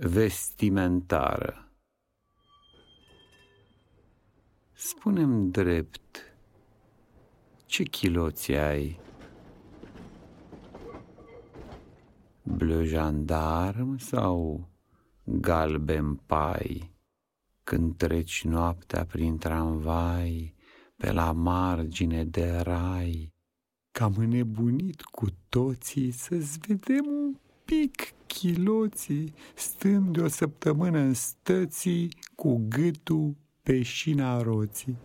vestimentară. Spunem drept, ce chiloți ai? Bleu gendarm sau galben pai? Când treci noaptea prin tramvai, pe la margine de rai, cam înnebunit cu toții să-ți vedem un pic chiloții, stând de o săptămână în stății cu gâtul pe șina roții.